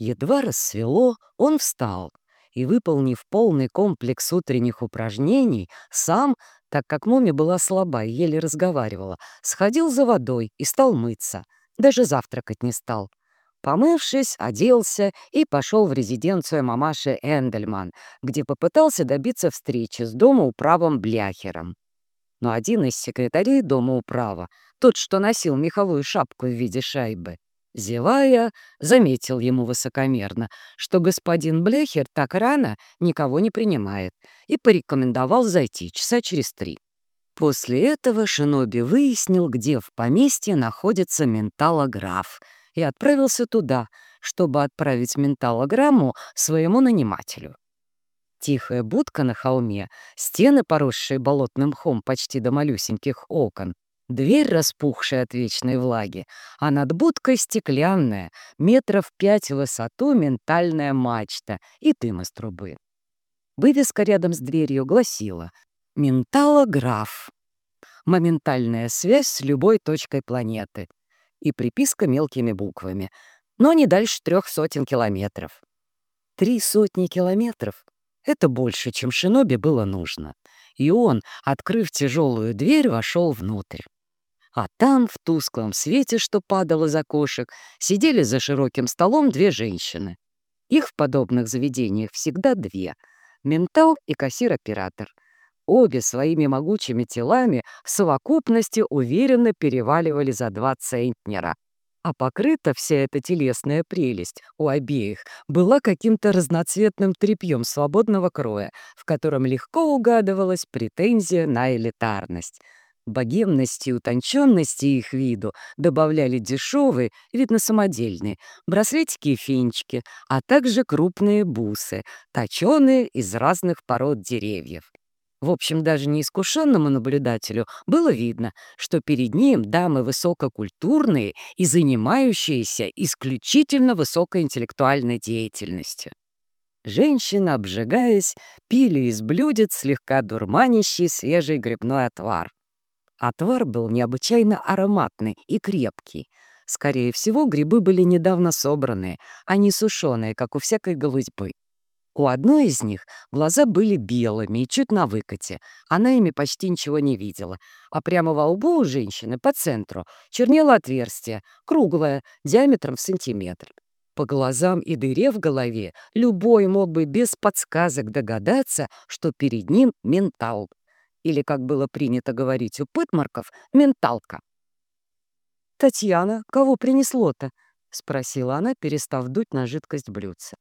Едва рассвело, он встал и, выполнив полный комплекс утренних упражнений, сам, так как Моми была слаба и еле разговаривала, сходил за водой и стал мыться. Даже завтракать не стал. Помывшись, оделся и пошел в резиденцию мамаши Эндельман, где попытался добиться встречи с домоуправом Бляхером. Но один из секретарей домоуправа, тот, что носил меховую шапку в виде шайбы, Зевая, заметил ему высокомерно, что господин Блехер так рано никого не принимает и порекомендовал зайти часа через три. После этого Шиноби выяснил, где в поместье находится менталограф, и отправился туда, чтобы отправить менталограмму своему нанимателю. Тихая будка на холме, стены, поросшие болотным мхом почти до малюсеньких окон, Дверь, распухшая от вечной влаги, а над будкой стеклянная, метров пять высоту ментальная мачта и дым из трубы. Вывеска рядом с дверью гласила «Менталограф». Моментальная связь с любой точкой планеты. И приписка мелкими буквами. Но не дальше трех сотен километров. Три сотни километров — это больше, чем Шиноби было нужно. И он, открыв тяжелую дверь, вошел внутрь. А там, в тусклом свете, что падало из окошек, сидели за широким столом две женщины. Их в подобных заведениях всегда две — ментал и кассир-оператор. Обе своими могучими телами в совокупности уверенно переваливали за два центнера. А покрыта вся эта телесная прелесть у обеих была каким-то разноцветным тряпьем свободного кроя, в котором легко угадывалась претензия на элитарность — Богемности и утонченности их виду добавляли дешевые, видно самодельные, браслетики и фенчики, а также крупные бусы, точеные из разных пород деревьев. В общем, даже неискушенному наблюдателю было видно, что перед ним дамы высококультурные и занимающиеся исключительно высокоинтеллектуальной деятельностью. Женщины, обжигаясь, пили из блюдец слегка дурманящий свежий грибной отвар. Отвар был необычайно ароматный и крепкий. Скорее всего, грибы были недавно собранные, а не сушеные, как у всякой голубьбы. У одной из них глаза были белыми и чуть на выкате. Она ими почти ничего не видела. А прямо во лбу у женщины, по центру, чернело отверстие, круглое, диаметром в сантиметр. По глазам и дыре в голове любой мог бы без подсказок догадаться, что перед ним ментал или, как было принято говорить у пытмарков, менталка. «Татьяна, кого принесло-то?» — спросила она, перестав дуть на жидкость блюдца.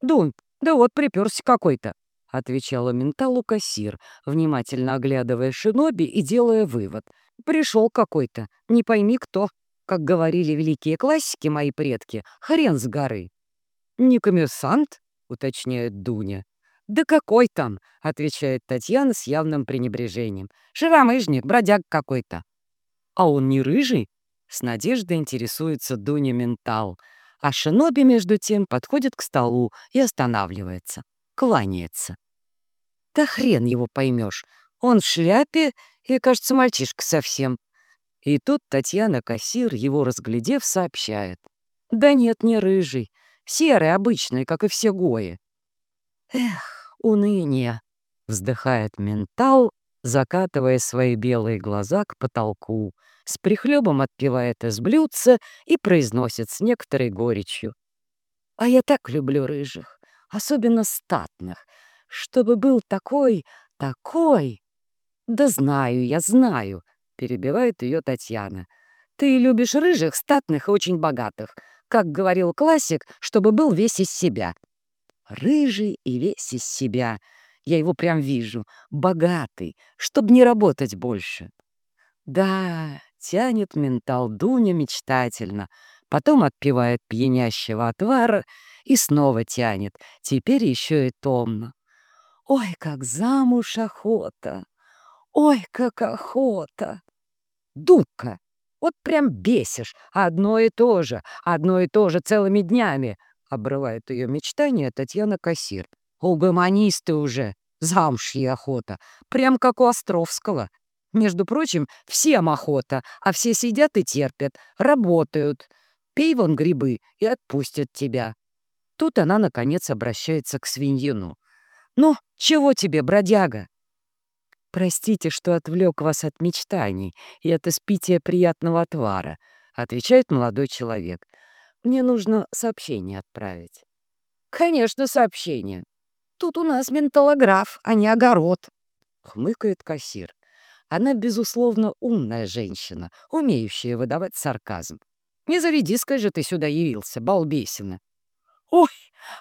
«Дунь, да вот приперся какой-то», — отвечала менталу кассир, внимательно оглядывая шиноби и делая вывод. «Пришел какой-то, не пойми кто. Как говорили великие классики мои предки, хрен с горы». «Не коммерсант?» — уточняет Дуня. «Да какой там?» — отвечает Татьяна с явным пренебрежением. «Шаромыжник, бродяг какой-то». «А он не рыжий?» — с надеждой интересуется Дуня Ментал. А Шиноби, между тем, подходит к столу и останавливается. Кланяется. «Да хрен его поймешь. Он в шляпе и, кажется, мальчишка совсем». И тут Татьяна Кассир, его разглядев, сообщает. «Да нет, не рыжий. Серый, обычный, как и все гои». «Эх, уныние!» — вздыхает ментал, закатывая свои белые глаза к потолку, с прихлебом отпивает из блюдца и произносит с некоторой горечью. «А я так люблю рыжих, особенно статных, чтобы был такой, такой...» «Да знаю, я знаю», — перебивает ее Татьяна. «Ты любишь рыжих, статных и очень богатых. Как говорил классик, чтобы был весь из себя. Рыжий и весь из себя. Я его прям вижу. Богатый, чтобы не работать больше. Да, тянет ментал Дуня мечтательно. Потом отпивает пьянящего отвара и снова тянет. Теперь еще и томно. Ой, как замуж охота! Ой, как охота! Дудка! Вот прям бесишь. Одно и то же, одно и то же целыми днями. — обрывает ее мечтание Татьяна Кассир. «Угомонисты уже! Замуж ей охота! Прям как у Островского! Между прочим, всем охота, а все сидят и терпят, работают. Пей вон грибы и отпустят тебя». Тут она, наконец, обращается к свиньину. «Ну, чего тебе, бродяга?» «Простите, что отвлек вас от мечтаний и от испития приятного отвара», — отвечает молодой человек. «Мне нужно сообщение отправить». «Конечно, сообщение. Тут у нас менталограф, а не огород», — хмыкает кассир. Она, безусловно, умная женщина, умеющая выдавать сарказм. Не за редиской же ты сюда явился, балбесина. «Ой,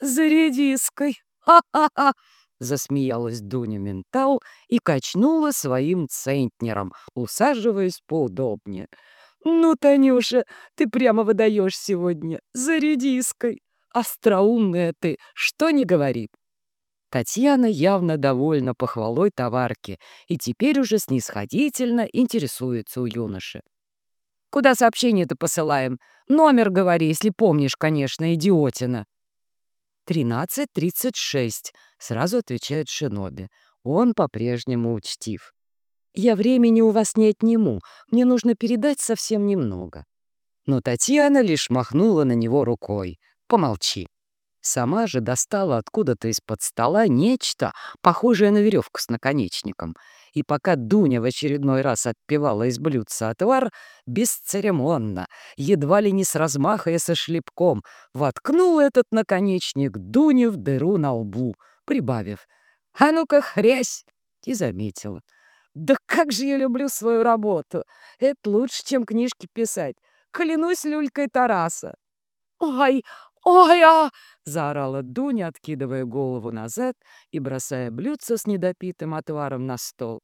за редиской! Ха-ха-ха!» Засмеялась Дуня Ментал и качнула своим центнером, усаживаясь поудобнее. «Ну, Танюша, ты прямо выдаешь сегодня, за редиской! Остроумная ты, что не говорит!» Татьяна явно довольна похвалой товарки и теперь уже снисходительно интересуется у юноши. «Куда сообщение-то посылаем? Номер говори, если помнишь, конечно, идиотина!» «13.36», — сразу отвечает Шиноби. Он по-прежнему учтив. «Я времени у вас не отниму, мне нужно передать совсем немного». Но Татьяна лишь махнула на него рукой. «Помолчи». Сама же достала откуда-то из-под стола нечто, похожее на веревку с наконечником. И пока Дуня в очередной раз отпивала из блюдца отвар, бесцеремонно, едва ли не с размаха и со шлепком, воткнул этот наконечник Дуне в дыру на лбу, прибавив «А ну-ка, хрясь!» и заметила. «Да как же я люблю свою работу! Это лучше, чем книжки писать! Клянусь люлькой Тараса!» «Ой, ой, а!» заорала Дуня, откидывая голову назад и бросая блюдце с недопитым отваром на стол.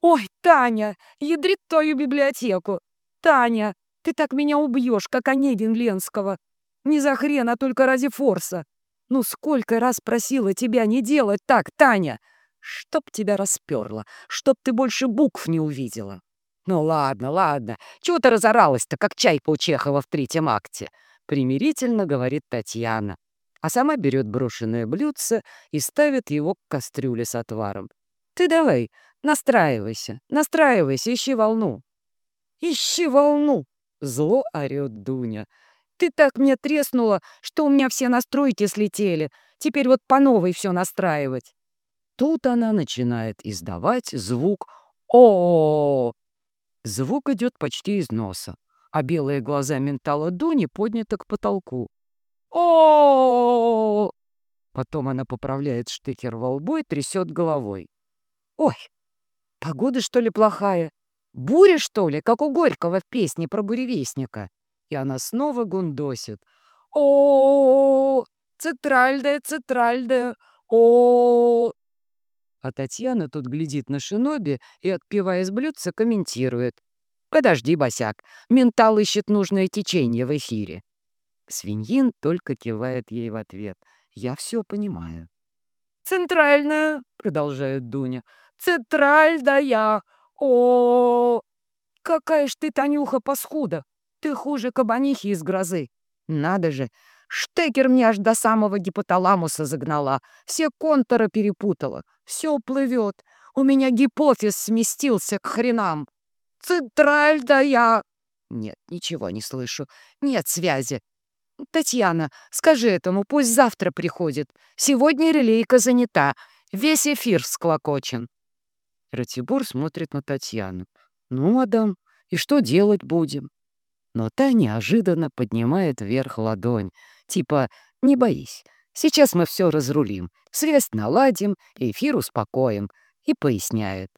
«Ой, Таня, ядрит твою библиотеку! Таня, ты так меня убьешь, как Онегин Ленского! Не за хрен, а только ради форса! Ну сколько раз просила тебя не делать так, Таня! Чтоб тебя расперло, чтоб ты больше букв не увидела!» «Ну ладно, ладно, чего ты разоралась-то, как чайка у Чехова в третьем акте?» примирительно говорит Татьяна а сама берет брошенное блюдце и ставит его к кастрюле с отваром. «Ты давай, настраивайся, настраивайся, ищи волну». «Ищи волну!» — зло орёт Дуня. «Ты так мне треснула, что у меня все настройки слетели. Теперь вот по новой все настраивать». Тут она начинает издавать звук о, -о, -о, -о Звук идет почти из носа, а белые глаза ментала Дуни подняты к потолку о Потом она поправляет штекер во лбу и трясет головой. «Ой, погода, что ли, плохая? Буря, что ли, как у Горького в песне про буревестника?» И она снова гундосит. о Центральная, центральная, о А Татьяна тут глядит на шиноби и, отпивая из блюдца, комментирует. «Подожди, босяк, ментал ищет нужное течение в эфире». Свиньин только кивает ей в ответ. «Я все понимаю». «Центральная», — продолжает Дуня, — «центральная, о, Какая ж ты, Танюха, паскуда! Ты хуже кабанихи из грозы! Надо же! Штекер мне аж до самого гипоталамуса загнала, все контуры перепутала, все плывет, у меня гипофиз сместился к хренам. Центральная!» Нет, ничего не слышу, нет связи. «Татьяна, скажи этому, пусть завтра приходит. Сегодня релейка занята. Весь эфир всклокочен». Ратибор смотрит на Татьяну. «Ну, Адам, и что делать будем?» Но та неожиданно поднимает вверх ладонь. Типа «Не боись, сейчас мы все разрулим, связь наладим, эфир успокоим». И поясняет.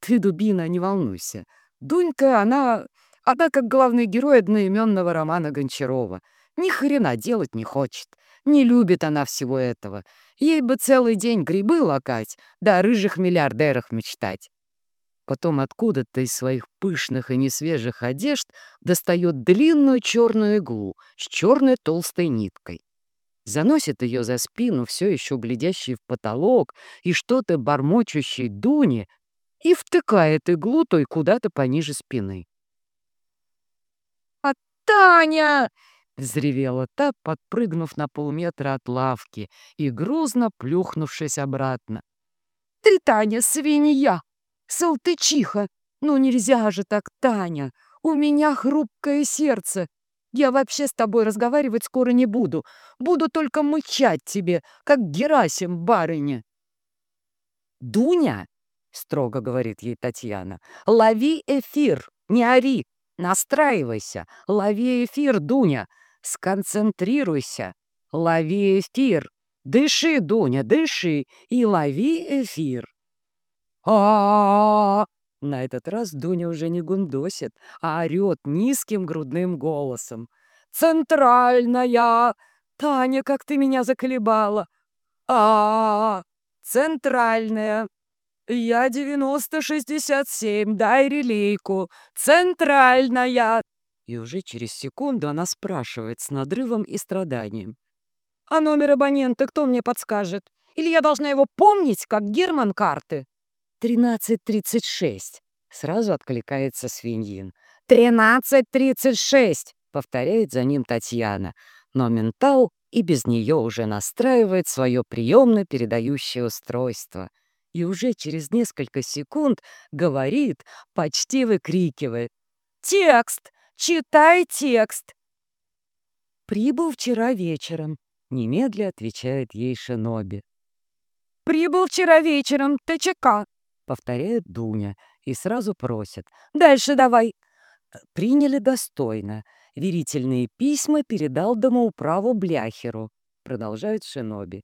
«Ты, дубина, не волнуйся. Дунька, она... Она как главный герой одноименного романа Гончарова. Ни хрена делать не хочет. Не любит она всего этого. Ей бы целый день грибы лакать, да о рыжих миллиардерах мечтать. Потом откуда-то из своих пышных и несвежих одежд достает длинную черную иглу с черной толстой ниткой. Заносит ее за спину, все еще глядящий в потолок и что-то бормочущей Дуне, и втыкает иглу той куда-то пониже спины. «А Таня!» — взревела та, подпрыгнув на полметра от лавки и грузно плюхнувшись обратно. «Ты, Таня, свинья! Салтычиха! Ну нельзя же так, Таня! У меня хрупкое сердце! Я вообще с тобой разговаривать скоро не буду. Буду только мычать тебе, как Герасим барыне. «Дуня!» — строго говорит ей Татьяна. «Лови эфир, не ори, настраивайся, лови эфир, Дуня, сконцентрируйся, лови эфир, дыши, Дуня, дыши и лови эфир». а На этот раз Дуня уже не гундосит, а орет низким грудным голосом. «Центральная! Таня, как ты меня заколебала! а, -а, -а Центральная. Я 90-67, дай релейку. Центральная. И уже через секунду она спрашивает с надрывом и страданием. А номер абонента кто мне подскажет? Или я должна его помнить, как Герман карты? 1336. Сразу откликается свиньин. 1336, повторяет за ним Татьяна. Но ментал и без нее уже настраивает свое приемно-передающее устройство. И уже через несколько секунд говорит, почти выкрикивает. «Текст! Читай текст!» «Прибыл вчера вечером», — немедля отвечает ей Шиноби. «Прибыл вчера вечером, ТЧК», — повторяет Дуня и сразу просит. «Дальше давай». «Приняли достойно. Верительные письма передал домоуправу Бляхеру, продолжает Шиноби.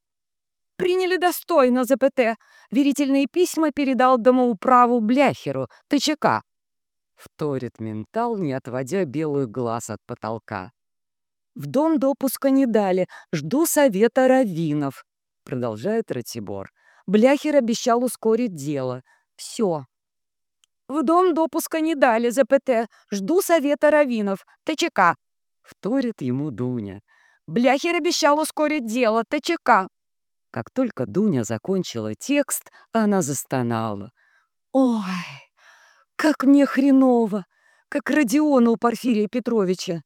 Приняли достойно ЗПТ. Верительные письма передал домоуправу Бляхеру, ТЧК. Вторит ментал, не отводя белую глаз от потолка. В дом допуска не дали. Жду совета раввинов. Продолжает Ратибор. Бляхер обещал ускорить дело. Все, в дом допуска не дали, ЗПТ. Жду совета раввинов. ТЧК. Вторит ему Дуня. Бляхер обещал ускорить дело. ТЧК. Как только Дуня закончила текст, она застонала. «Ой, как мне хреново! Как Родиона у Порфирия Петровича!»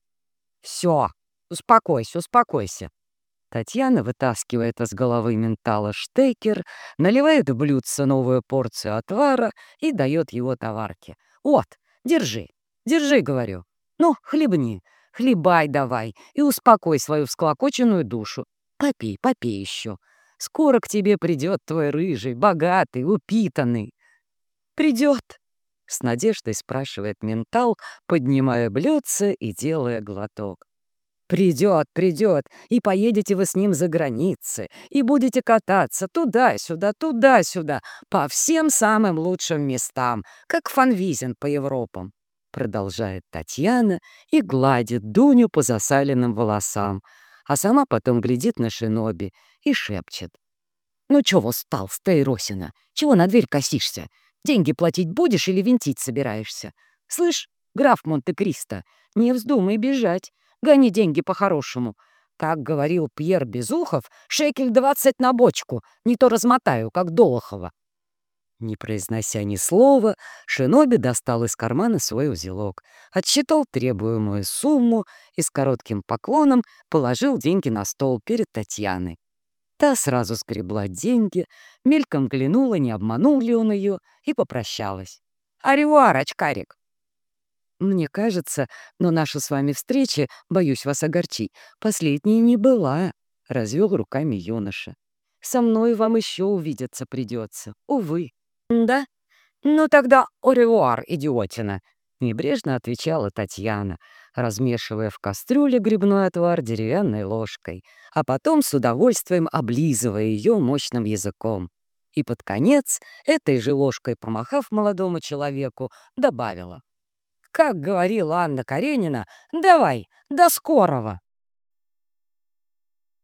«Все, успокойся, успокойся!» Татьяна вытаскивает из головы ментала штекер, наливает в блюдце новую порцию отвара и дает его товарке. «Вот, держи, держи, — говорю. Ну, хлебни, хлебай давай и успокой свою всклокоченную душу. Попей, попей еще. Скоро к тебе придет твой рыжий, богатый, упитанный». «Придет», — с надеждой спрашивает ментал, поднимая блюдце и делая глоток. Придет, придет, и поедете вы с ним за границы, и будете кататься туда-сюда, туда-сюда, по всем самым лучшим местам, как фанвизин по Европам. Продолжает Татьяна и гладит Дуню по засаленным волосам, а сама потом глядит на шиноби и шепчет. «Ну чего стал, Стейросина? Чего на дверь косишься? Деньги платить будешь или винтить собираешься? Слышь, граф Монте-Кристо, не вздумай бежать. Гони деньги по-хорошему. Как говорил Пьер Безухов, шекель двадцать на бочку, не то размотаю, как Долохова. Не произнося ни слова, Шиноби достал из кармана свой узелок, отсчитал требуемую сумму и с коротким поклоном положил деньги на стол перед Татьяной. Та сразу скребла деньги, мельком глянула, не обманул ли он ее, и попрощалась. «Аривуар, очкарик!» Мне кажется, но наша с вами встреча, боюсь вас огорчить, последней не была, — развел руками юноша. Со мной вам еще увидеться придется, увы. Да? Ну тогда оревуар, идиотина, — небрежно отвечала Татьяна, размешивая в кастрюле грибной отвар деревянной ложкой, а потом с удовольствием облизывая ее мощным языком. И под конец, этой же ложкой помахав молодому человеку, добавила. Как говорила Анна Каренина, давай, до скорого!